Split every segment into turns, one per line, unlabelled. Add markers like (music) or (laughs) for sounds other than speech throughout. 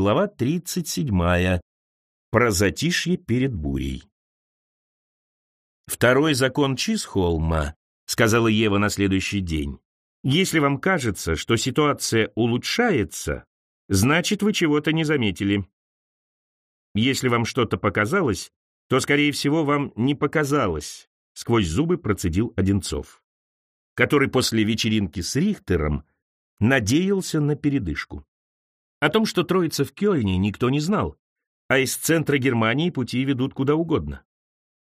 глава 37. Про затишье перед бурей. «Второй закон Чисхолма», — сказала Ева на следующий день. «Если вам кажется, что ситуация улучшается, значит, вы чего-то не заметили. Если вам что-то показалось, то, скорее всего, вам не показалось», — сквозь зубы процедил Одинцов, который после вечеринки с Рихтером надеялся на передышку. О том, что троица в Кёльне, никто не знал, а из центра Германии пути ведут куда угодно.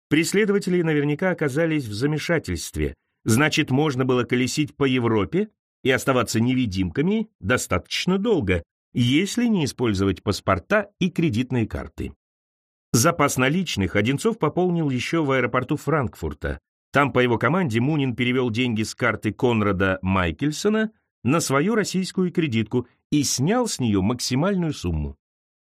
Преследователи наверняка оказались в замешательстве, значит, можно было колесить по Европе и оставаться невидимками достаточно долго, если не использовать паспорта и кредитные карты. Запас наличных Одинцов пополнил еще в аэропорту Франкфурта. Там по его команде Мунин перевел деньги с карты Конрада Майкельсона на свою российскую кредитку и снял с нее максимальную сумму.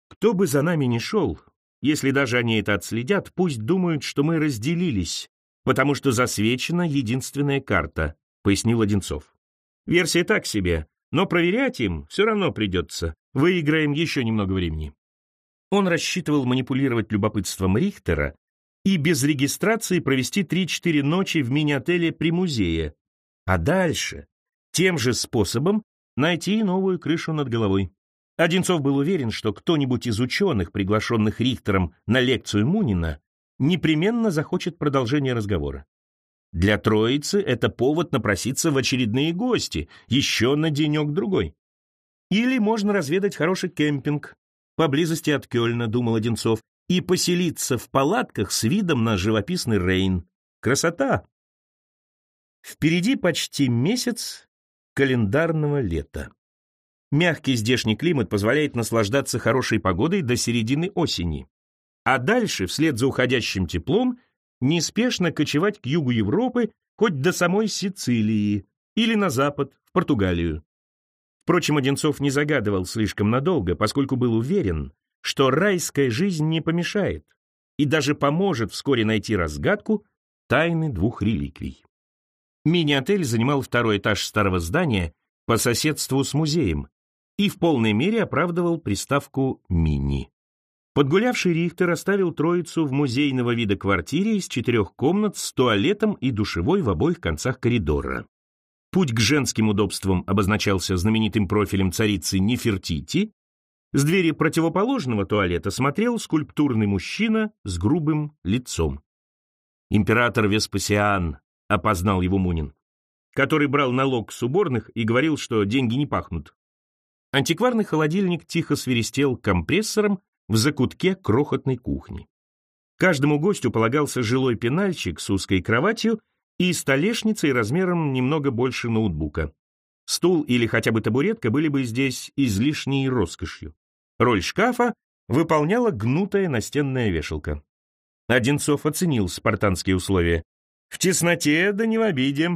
Кто бы за нами ни шел, если даже они это отследят, пусть думают, что мы разделились, потому что засвечена единственная карта, пояснил Одинцов. Версия так себе, но проверять им все равно придется. Выиграем еще немного времени. Он рассчитывал манипулировать любопытством Рихтера и без регистрации провести 3-4 ночи в мини-отеле при музее, а дальше тем же способом найти новую крышу над головой. Одинцов был уверен, что кто-нибудь из ученых, приглашенных Рихтером на лекцию Мунина, непременно захочет продолжения разговора. Для троицы это повод напроситься в очередные гости, еще на денек-другой. Или можно разведать хороший кемпинг поблизости от Кёльна, думал Одинцов, и поселиться в палатках с видом на живописный Рейн. Красота! Впереди почти месяц календарного лета. Мягкий здешний климат позволяет наслаждаться хорошей погодой до середины осени. А дальше, вслед за уходящим теплом, неспешно кочевать к югу Европы, хоть до самой Сицилии, или на запад, в Португалию. Впрочем, Одинцов не загадывал слишком надолго, поскольку был уверен, что райская жизнь не помешает и даже поможет вскоре найти разгадку тайны двух реликвий. Мини-отель занимал второй этаж старого здания по соседству с музеем и в полной мере оправдывал приставку «мини». Подгулявший Рихтер оставил троицу в музейного вида квартире из четырех комнат с туалетом и душевой в обоих концах коридора. Путь к женским удобствам обозначался знаменитым профилем царицы Нефертити. С двери противоположного туалета смотрел скульптурный мужчина с грубым лицом. Император Веспасиан опознал его Мунин, который брал налог с уборных и говорил, что деньги не пахнут. Антикварный холодильник тихо свиристел компрессором в закутке крохотной кухни. Каждому гостю полагался жилой пенальчик с узкой кроватью и столешницей размером немного больше ноутбука. Стул или хотя бы табуретка были бы здесь излишней роскошью. Роль шкафа выполняла гнутая настенная вешалка. Одинцов оценил спартанские условия. В тесноте да не в обиде.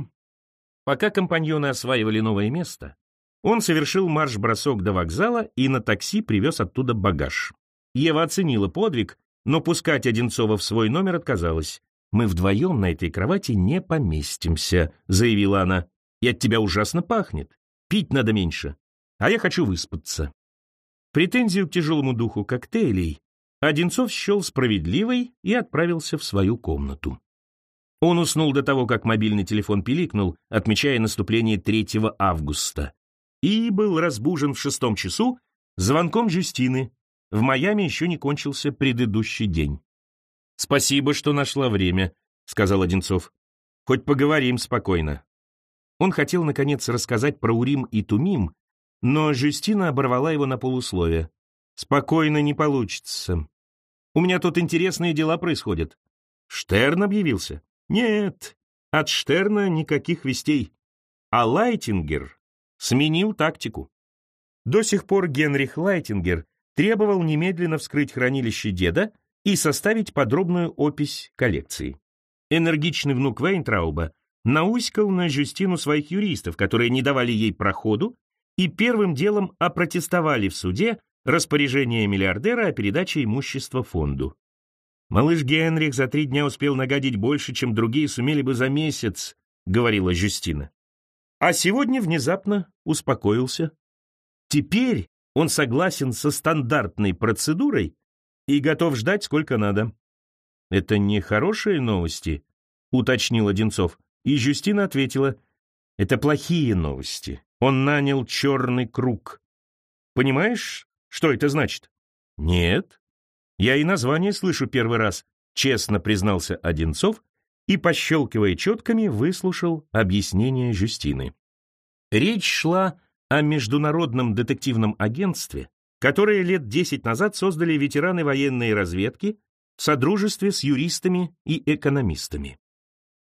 Пока компаньоны осваивали новое место, он совершил марш-бросок до вокзала и на такси привез оттуда багаж. Ева оценила подвиг, но пускать Одинцова в свой номер отказалась. «Мы вдвоем на этой кровати не поместимся», — заявила она. «И от тебя ужасно пахнет. Пить надо меньше. А я хочу выспаться». Претензию к тяжелому духу коктейлей Одинцов счел справедливой и отправился в свою комнату. Он уснул до того, как мобильный телефон пиликнул, отмечая наступление 3 августа, и был разбужен в шестом часу звонком Жюстины. В Майами еще не кончился предыдущий день. «Спасибо, что нашла время», — сказал Одинцов. «Хоть поговорим спокойно». Он хотел, наконец, рассказать про Урим и Тумим, но Жюстина оборвала его на полусловие. «Спокойно не получится. У меня тут интересные дела происходят». «Штерн объявился?» «Нет, от Штерна никаких вестей. А Лайтингер сменил тактику. До сих пор Генрих Лайтингер требовал немедленно вскрыть хранилище деда и составить подробную опись коллекции. Энергичный внук Вейнтрауба науськал на Жюстину своих юристов, которые не давали ей проходу и первым делом опротестовали в суде распоряжение миллиардера о передаче имущества фонду. «Малыш Генрих за три дня успел нагадить больше, чем другие сумели бы за месяц», — говорила Жюстина. А сегодня внезапно успокоился. Теперь Он согласен со стандартной процедурой и готов ждать сколько надо. «Это не хорошие новости?» — уточнил Одинцов. И Жюстина ответила, «Это плохие новости. Он нанял черный круг. Понимаешь, что это значит?» «Нет. Я и название слышу первый раз», — честно признался Одинцов и, пощелкивая четками, выслушал объяснение Жюстины. Речь шла о международном детективном агентстве, которое лет десять назад создали ветераны военной разведки в содружестве с юристами и экономистами.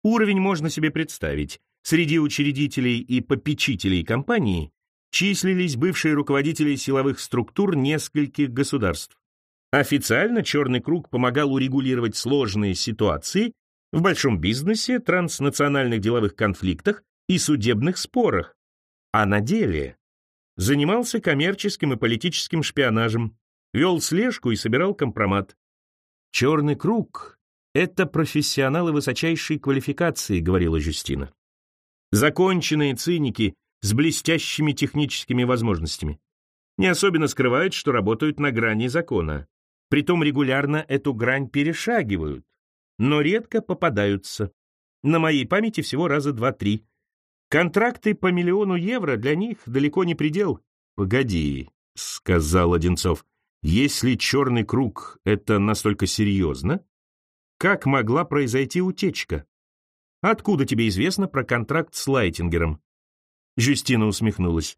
Уровень можно себе представить. Среди учредителей и попечителей компании числились бывшие руководители силовых структур нескольких государств. Официально «Черный круг» помогал урегулировать сложные ситуации в большом бизнесе, транснациональных деловых конфликтах и судебных спорах, а на деле занимался коммерческим и политическим шпионажем, вел слежку и собирал компромат. «Черный круг» — это профессионалы высочайшей квалификации, говорила Жюстина. Законченные циники с блестящими техническими возможностями. Не особенно скрывают, что работают на грани закона. Притом регулярно эту грань перешагивают, но редко попадаются. На моей памяти всего раза два-три. Контракты по миллиону евро для них далеко не предел. «Погоди», — сказал Одинцов, — «если черный круг — это настолько серьезно, как могла произойти утечка? Откуда тебе известно про контракт с Лайтингером?» Жюстина усмехнулась.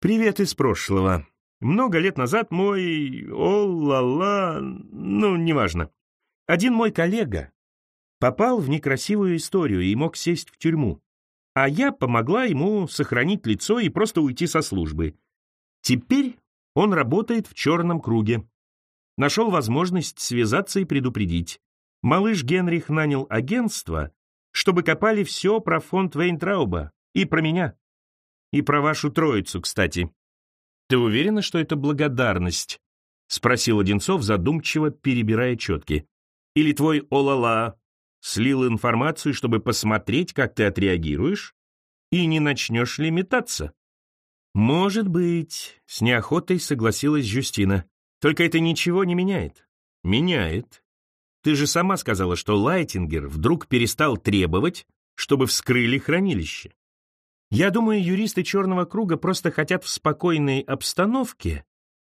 «Привет из прошлого. Много лет назад мой... О-ла-ла... Ну, неважно. Один мой коллега попал в некрасивую историю и мог сесть в тюрьму а я помогла ему сохранить лицо и просто уйти со службы. Теперь он работает в черном круге. Нашел возможность связаться и предупредить. Малыш Генрих нанял агентство, чтобы копали все про фонд Вейнтрауба и про меня. И про вашу троицу, кстати. Ты уверена, что это благодарность? Спросил Одинцов, задумчиво перебирая четки. Или твой олала слил информацию, чтобы посмотреть, как ты отреагируешь, и не начнешь ли метаться. «Может быть», — с неохотой согласилась Жюстина. «Только это ничего не меняет». «Меняет. Ты же сама сказала, что Лайтингер вдруг перестал требовать, чтобы вскрыли хранилище. Я думаю, юристы Черного круга просто хотят в спокойной обстановке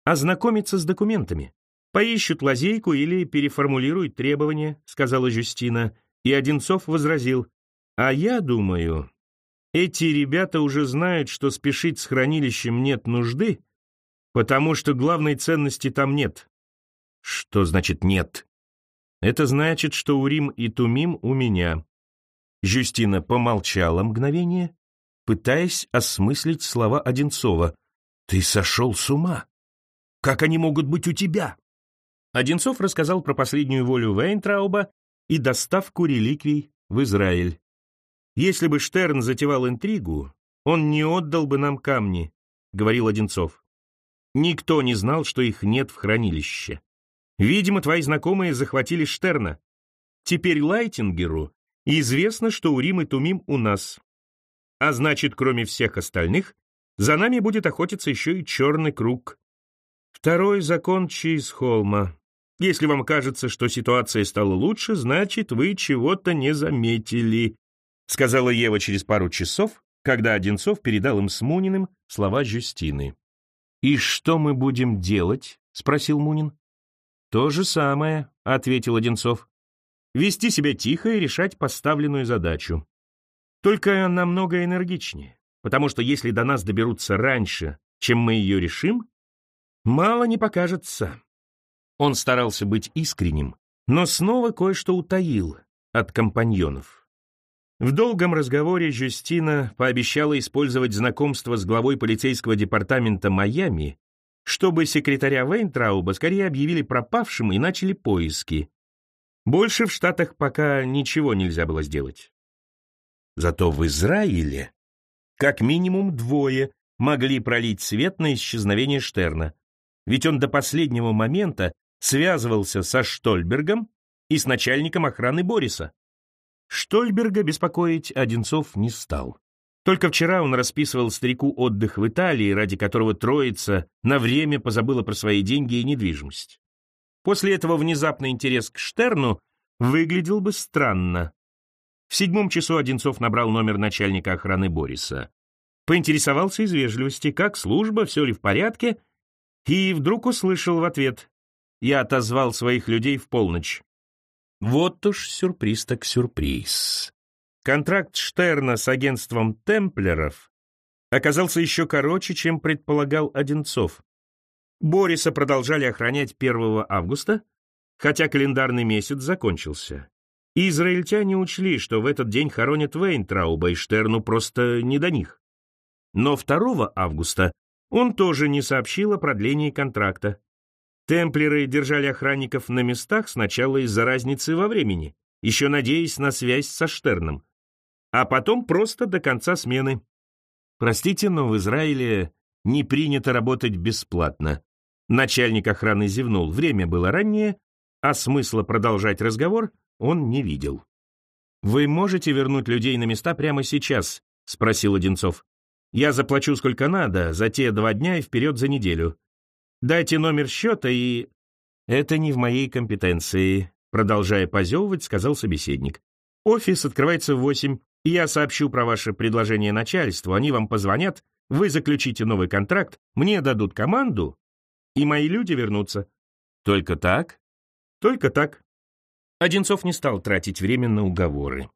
ознакомиться с документами. Поищут лазейку или переформулируют требования», — сказала Жюстина. И Одинцов возразил, «А я думаю, эти ребята уже знают, что спешить с хранилищем нет нужды, потому что главной ценности там нет». «Что значит «нет»?» «Это значит, что Урим и Тумим у меня». Жюстина помолчала мгновение, пытаясь осмыслить слова Одинцова. «Ты сошел с ума! Как они могут быть у тебя?» Одинцов рассказал про последнюю волю Вейнтрауба и доставку реликвий в Израиль. Если бы Штерн затевал интригу, он не отдал бы нам камни, говорил Одинцов. Никто не знал, что их нет в хранилище. Видимо, твои знакомые захватили Штерна. Теперь Лайтингеру известно, что Урим и Тумим у нас. А значит, кроме всех остальных, за нами будет охотиться еще и черный круг. Второй закон Чейзхолма. Если вам кажется, что ситуация стала лучше, значит, вы чего-то не заметили», сказала Ева через пару часов, когда Одинцов передал им с Муниным слова Жюстины. «И что мы будем делать?» — спросил Мунин. «То же самое», — ответил Одинцов. «Вести себя тихо и решать поставленную задачу. Только намного энергичнее, потому что если до нас доберутся раньше, чем мы ее решим, мало не покажется. Он старался быть искренним, но снова кое-что утаил от компаньонов. В долгом разговоре Жюстина пообещала использовать знакомство с главой полицейского департамента Майами, чтобы секретаря Вейнтрауба скорее объявили пропавшим и начали поиски. Больше в Штатах пока ничего нельзя было сделать. Зато в Израиле как минимум двое могли пролить свет на исчезновение Штерна, ведь он до последнего момента связывался со Штольбергом и с начальником охраны Бориса. Штольберга беспокоить Одинцов не стал. Только вчера он расписывал старику отдых в Италии, ради которого троица на время позабыла про свои деньги и недвижимость. После этого внезапный интерес к Штерну выглядел бы странно. В седьмом часу Одинцов набрал номер начальника охраны Бориса. Поинтересовался из вежливости, как служба, все ли в порядке, и вдруг услышал в ответ «Я отозвал своих людей в полночь». Вот уж сюрприз так сюрприз. Контракт Штерна с агентством Темплеров оказался еще короче, чем предполагал Одинцов. Бориса продолжали охранять 1 августа, хотя календарный месяц закончился. Израильтяне учли, что в этот день хоронят Вейнтрауба, и Штерну просто не до них. Но 2 августа он тоже не сообщил о продлении контракта. Темплеры держали охранников на местах сначала из-за разницы во времени, еще надеясь на связь со Штерном а потом просто до конца смены. Простите, но в Израиле не принято работать бесплатно. Начальник охраны зевнул. Время было раннее, а смысла продолжать разговор он не видел. «Вы можете вернуть людей на места прямо сейчас?» — спросил Одинцов. «Я заплачу сколько надо, за те два дня и вперед за неделю. Дайте номер счета и...» «Это не в моей компетенции», — продолжая позевывать, сказал собеседник. «Офис открывается в восемь. Я сообщу про ваше предложение начальству, они вам позвонят, вы заключите новый контракт, мне дадут команду, и мои люди вернутся. Только так? Только так. Одинцов не стал тратить время на уговоры.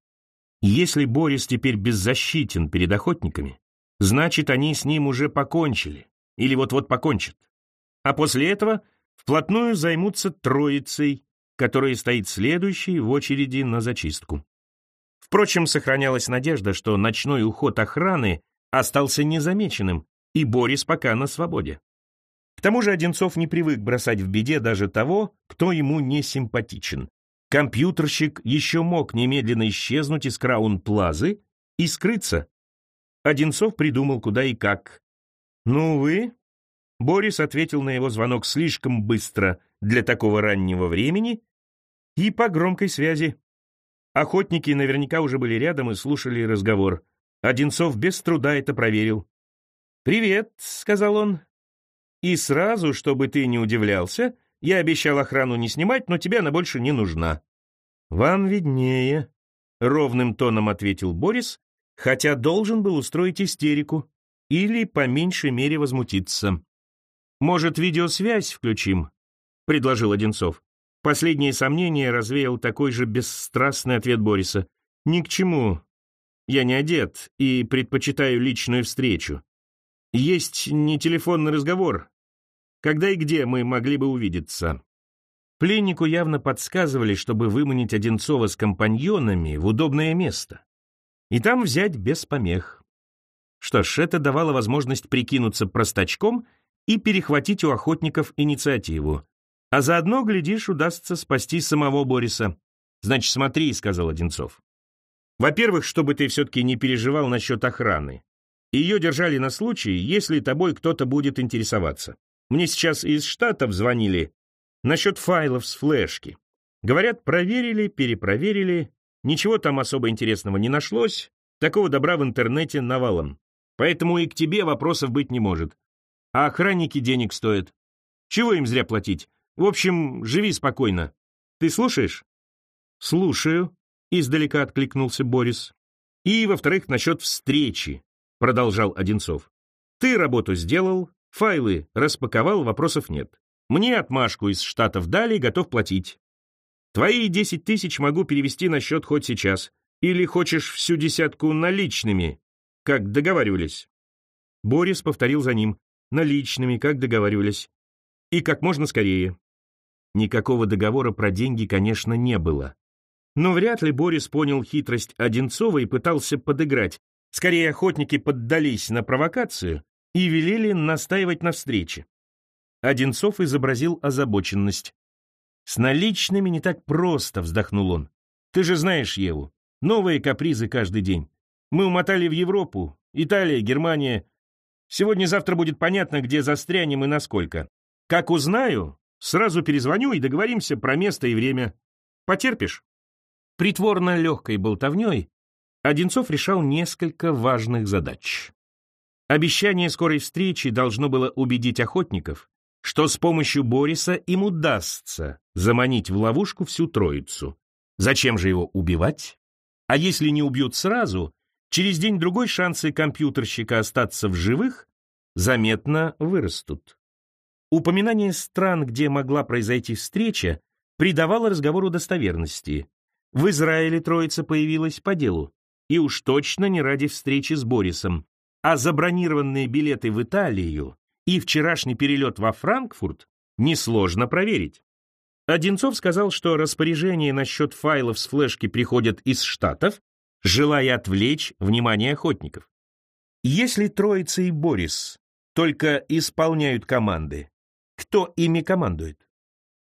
Если Борис теперь беззащитен перед охотниками, значит, они с ним уже покончили, или вот-вот покончат. А после этого вплотную займутся троицей, которая стоит следующей в очереди на зачистку. Впрочем, сохранялась надежда, что ночной уход охраны остался незамеченным, и Борис пока на свободе. К тому же Одинцов не привык бросать в беде даже того, кто ему не симпатичен. Компьютерщик еще мог немедленно исчезнуть из Краун-Плазы и скрыться. Одинцов придумал куда и как. «Ну, вы?» Борис ответил на его звонок слишком быстро для такого раннего времени и по громкой связи. Охотники наверняка уже были рядом и слушали разговор. Одинцов без труда это проверил. «Привет», — сказал он. «И сразу, чтобы ты не удивлялся, я обещал охрану не снимать, но тебе она больше не нужна». «Вам виднее», — ровным тоном ответил Борис, хотя должен был устроить истерику или, по меньшей мере, возмутиться. «Может, видеосвязь включим?» — предложил Одинцов. Последние сомнения развеял такой же бесстрастный ответ Бориса. «Ни к чему. Я не одет и предпочитаю личную встречу. Есть не телефонный разговор. Когда и где мы могли бы увидеться?» Пленнику явно подсказывали, чтобы выманить Одинцова с компаньонами в удобное место. И там взять без помех. Что ж, это давало возможность прикинуться простачком и перехватить у охотников инициативу. А заодно, глядишь, удастся спасти самого Бориса. Значит, смотри, — сказал Одинцов. Во-первых, чтобы ты все-таки не переживал насчет охраны. Ее держали на случай, если тобой кто-то будет интересоваться. Мне сейчас из Штатов звонили насчет файлов с флешки. Говорят, проверили, перепроверили, ничего там особо интересного не нашлось, такого добра в интернете навалом. Поэтому и к тебе вопросов быть не может. А охранники денег стоят. Чего им зря платить? В общем, живи спокойно. Ты слушаешь? Слушаю, издалека откликнулся Борис. И, во-вторых, насчет встречи, продолжал Одинцов. Ты работу сделал, файлы распаковал, вопросов нет. Мне отмашку из Штатов дали, готов платить. Твои десять тысяч могу перевести на счет хоть сейчас. Или хочешь всю десятку наличными, как договаривались?» Борис повторил за ним. «Наличными, как договаривались. И как можно скорее. Никакого договора про деньги, конечно, не было. Но вряд ли Борис понял хитрость Одинцова и пытался подыграть. Скорее, охотники поддались на провокацию и велели настаивать на встрече. Одинцов изобразил озабоченность. «С наличными не так просто», — вздохнул он. «Ты же знаешь Еву. Новые капризы каждый день. Мы умотали в Европу, Италия, Германия. Сегодня-завтра будет понятно, где застрянем и насколько. Как узнаю, Сразу перезвоню и договоримся про место и время. Потерпишь?» Притворно легкой болтовней Одинцов решал несколько важных задач. Обещание скорой встречи должно было убедить охотников, что с помощью Бориса им удастся заманить в ловушку всю троицу. Зачем же его убивать? А если не убьют сразу, через день-другой шансы компьютерщика остаться в живых заметно вырастут. Упоминание стран, где могла произойти встреча, придавало разговору достоверности. В Израиле троица появилась по делу, и уж точно не ради встречи с Борисом, а забронированные билеты в Италию и вчерашний перелет во Франкфурт несложно проверить. Одинцов сказал, что распоряжения насчет файлов с флешки приходят из Штатов, желая отвлечь внимание охотников. Если Троица и Борис только исполняют команды, кто ими командует?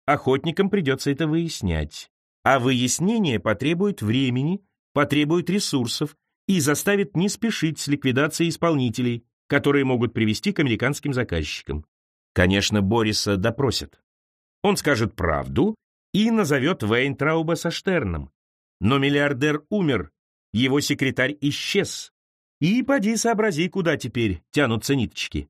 Охотникам придется это выяснять, а выяснение потребует времени, потребует ресурсов и заставит не спешить с ликвидацией исполнителей, которые могут привести к американским заказчикам. Конечно, Бориса допросят. Он скажет правду и назовет Вейнтрауба со Штерном. Но миллиардер умер, его секретарь исчез. И поди сообрази, куда теперь тянутся ниточки.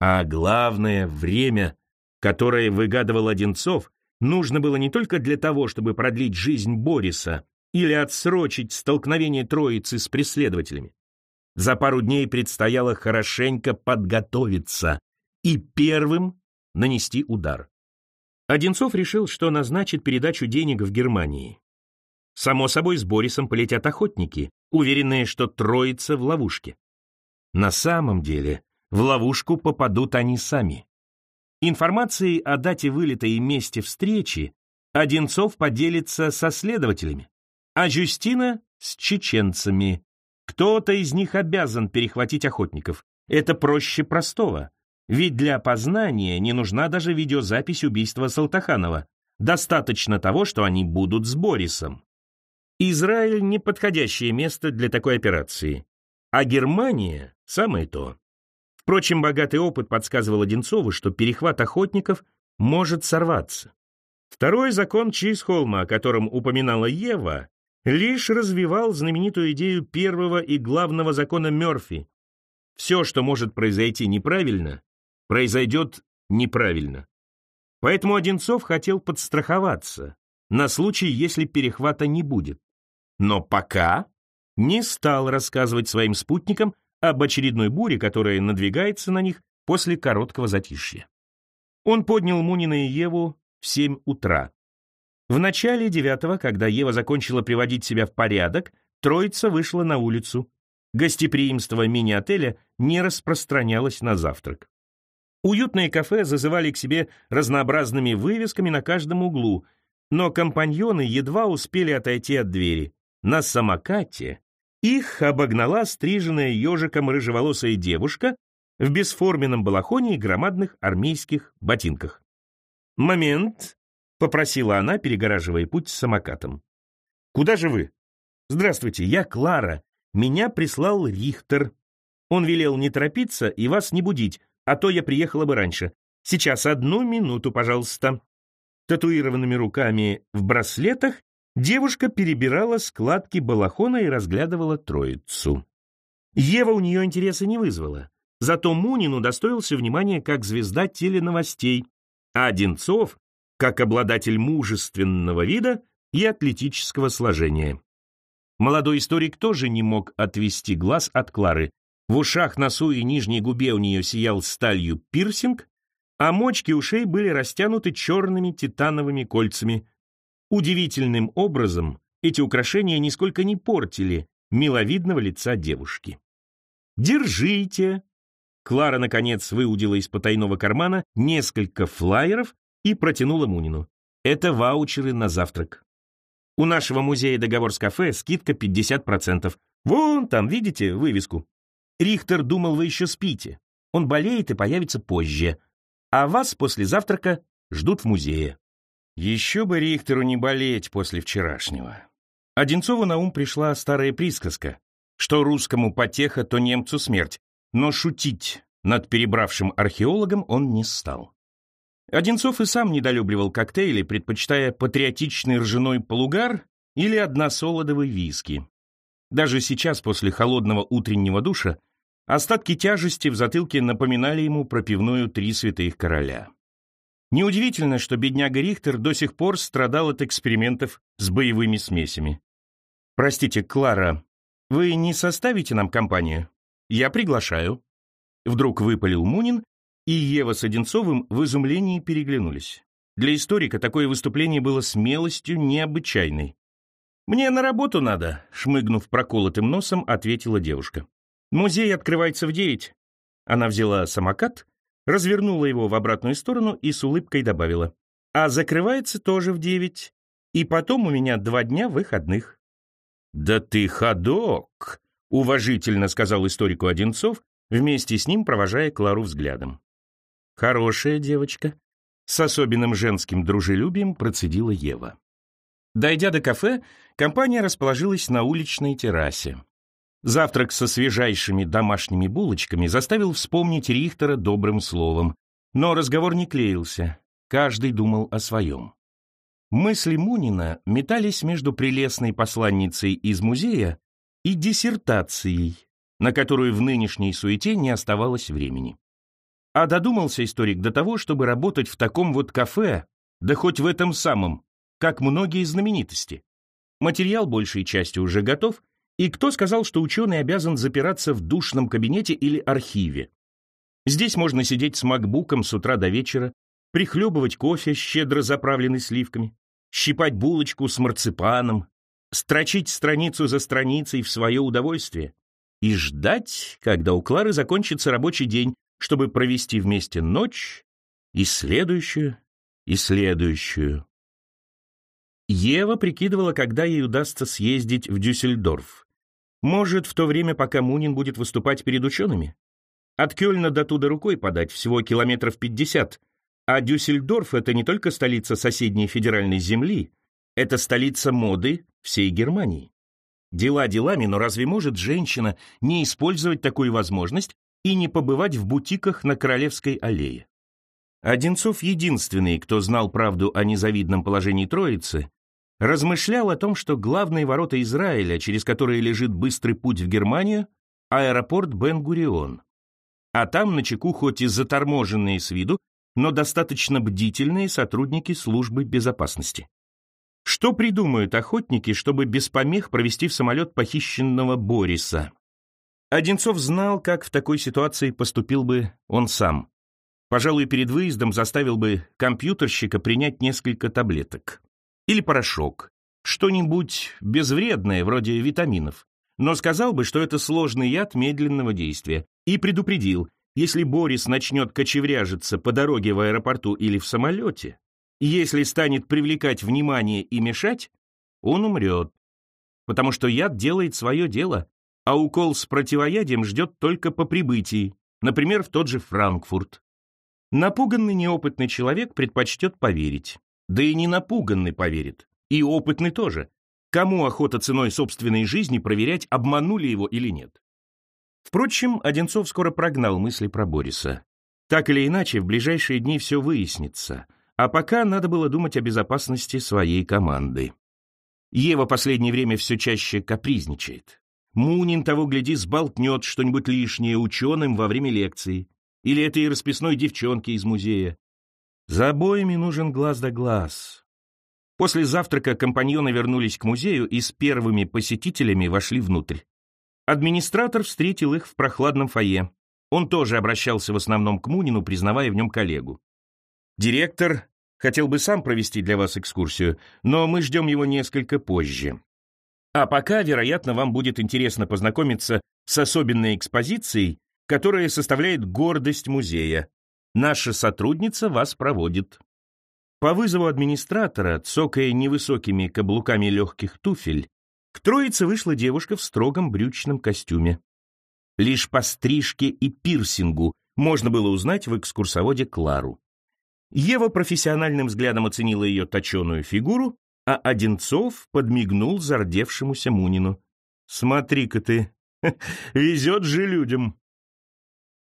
А главное — время, которое выгадывал Одинцов, нужно было не только для того, чтобы продлить жизнь Бориса или отсрочить столкновение троицы с преследователями. За пару дней предстояло хорошенько подготовиться и первым нанести удар. Одинцов решил, что назначит передачу денег в Германии. Само собой, с Борисом полетят охотники, уверенные, что троица в ловушке. На самом деле, в ловушку попадут они сами. Информацией о дате вылета и месте встречи Одинцов поделится со следователями, а Жюстина — с чеченцами. Кто-то из них обязан перехватить охотников. Это проще простого. Ведь для опознания не нужна даже видеозапись убийства Салтаханова. Достаточно того, что они будут с Борисом. Израиль — неподходящее место для такой операции. А Германия — самое то. Впрочем, богатый опыт подсказывал Одинцову, что перехват охотников может сорваться. Второй закон Чизхолма, о котором упоминала Ева, лишь развивал знаменитую идею первого и главного закона Мёрфи. Все, что может произойти неправильно, произойдет неправильно. Поэтому Одинцов хотел подстраховаться на случай, если перехвата не будет. Но пока не стал рассказывать своим спутникам об очередной буре, которая надвигается на них после короткого затишья. Он поднял Мунина и Еву в семь утра. В начале девятого, когда Ева закончила приводить себя в порядок, троица вышла на улицу. Гостеприимство мини-отеля не распространялось на завтрак. Уютные кафе зазывали к себе разнообразными вывесками на каждом углу, но компаньоны едва успели отойти от двери. На самокате их обогнала стриженная ежиком рыжеволосая девушка в бесформенном балахоне и громадных армейских ботинках. «Момент», — попросила она, перегораживая путь с самокатом. «Куда же вы?» «Здравствуйте, я Клара. Меня прислал Рихтер. Он велел не торопиться и вас не будить, а то я приехала бы раньше. Сейчас одну минуту, пожалуйста». Татуированными руками в браслетах девушка перебирала складки балахона и разглядывала троицу. Ева у нее интереса не вызвала. Зато Мунин удостоился внимания как звезда теленовостей, а Одинцов — как обладатель мужественного вида и атлетического сложения. Молодой историк тоже не мог отвести глаз от Клары. В ушах, носу и нижней губе у нее сиял сталью пирсинг, а мочки ушей были растянуты черными титановыми кольцами. Удивительным образом эти украшения нисколько не портили миловидного лица девушки. «Держите!» Клара, наконец, выудила из потайного кармана несколько флаеров и протянула Мунину. «Это ваучеры на завтрак. У нашего музея договор с кафе, скидка 50%. Вон там, видите, вывеску. Рихтер думал, вы еще спите. Он болеет и появится позже а вас после завтрака ждут в музее. Еще бы Рихтеру не болеть после вчерашнего. Одинцову на ум пришла старая присказка, что русскому потеха, то немцу смерть, но шутить над перебравшим археологом он не стал. Одинцов и сам недолюбливал коктейли, предпочитая патриотичный ржаной полугар или односолодовый виски. Даже сейчас, после холодного утреннего душа, остатки тяжести в затылке напоминали ему про пивную «Три святых короля». Неудивительно, что бедняга Рихтер до сих пор страдал от экспериментов с боевыми смесями. «Простите, Клара, вы не составите нам компанию? Я приглашаю». Вдруг выпалил Мунин, и Ева с Одинцовым в изумлении переглянулись. Для историка такое выступление было смелостью необычайной. «Мне на работу надо», — шмыгнув проколотым носом, ответила девушка. «Музей открывается в девять». Она взяла самокат, развернула его в обратную сторону и с улыбкой добавила. «А закрывается тоже в девять, и потом у меня два дня выходных». «Да ты ходок!» — уважительно сказал историку Одинцов, вместе с ним провожая Клару взглядом. «Хорошая девочка», — с особенным женским дружелюбием процедила Ева. Дойдя до кафе, компания расположилась на уличной террасе. Завтрак со свежайшими домашними булочками заставил вспомнить Рихтера добрым словом. Но разговор не клеился, каждый думал о своем. Мысли Мунина метались между прелестной посланницей из музея и диссертацией, на которую в нынешней суете не оставалось времени. А додумался историк до того, чтобы работать в таком вот кафе, да хоть в этом самом, как многие знаменитости. Материал большей частью уже готов, и кто сказал, что ученый обязан запираться в душном кабинете или архиве? Здесь можно сидеть с макбуком с утра до вечера, прихлебывать кофе, щедро заправленный сливками, щипать булочку с марципаном, строчить страницу за страницей в свое удовольствие и ждать, когда у Клары закончится рабочий день, чтобы провести вместе ночь и следующую, и следующую. Ева прикидывала, когда ей удастся съездить в Дюссельдорф. Может, в то время, пока Мунин будет выступать перед учеными? От Кёльна до туда рукой подать, всего километров пятьдесят. А Дюссельдорф — это не только столица соседней федеральной земли, это столица моды всей Германии. Дела делами, но разве может женщина не использовать такую возможность и не побывать в бутиках на Королевской аллее? Одинцов единственный, кто знал правду о незавидном положении Троицы, размышлял о том, что главные ворота Израиля, через которые лежит быстрый путь в Германию, аэропорт Бен-Гурион. А там на чеку хоть и заторможенные с виду, но достаточно бдительные сотрудники службы безопасности. Что придумают охотники, чтобы без помех провести в самолет похищенного Бориса? Одинцов знал, как в такой ситуации поступил бы он сам. Пожалуй, перед выездом заставил бы компьютерщика принять несколько таблеток. Или порошок. Что-нибудь безвредное, вроде витаминов. Но сказал бы, что это сложный яд медленного действия. И предупредил, если Борис начнет кочевряжиться по дороге в аэропорту или в самолете, если станет привлекать внимание и мешать, он умрет. Потому что яд делает свое дело, а укол с противоядием ждет только по прибытии, например, в тот же Франкфурт. Напуганный неопытный человек предпочтет поверить. Да и не напуганный поверит. И опытный тоже. Кому охота ценой собственной жизни проверять, обманули его или нет? Впрочем, Одинцов скоро прогнал мысли про Бориса. Так или иначе, в ближайшие дни все выяснится — а пока надо было думать о безопасности своей команды. Ева последнее время все чаще капризничает. Мунин того, гляди, сболтнет что-нибудь лишнее ученым во время лекции. Или этой расписной девчонке из музея. За обоими нужен глаз да глаз. После завтрака компаньоны вернулись к музею и с первыми посетителями вошли внутрь. Администратор встретил их в прохладном фойе. Он тоже обращался в основном к Мунину, признавая в нем коллегу. Директор хотел бы сам провести для вас экскурсию, но мы ждем его несколько позже. А пока, вероятно, вам будет интересно познакомиться с особенной экспозицией, которая составляет гордость музея. Наша сотрудница вас проводит. По вызову администратора, цокая невысокими каблуками легких туфель, к троице вышла девушка в строгом брючном костюме. Лишь по стрижке и пирсингу можно было узнать в экскурсоводе Клару. Ева профессиональным взглядом оценила ее точеную фигуру, а Одинцов подмигнул зардевшемуся Мунину. «Смотри-ка ты, (laughs) везет же людям!»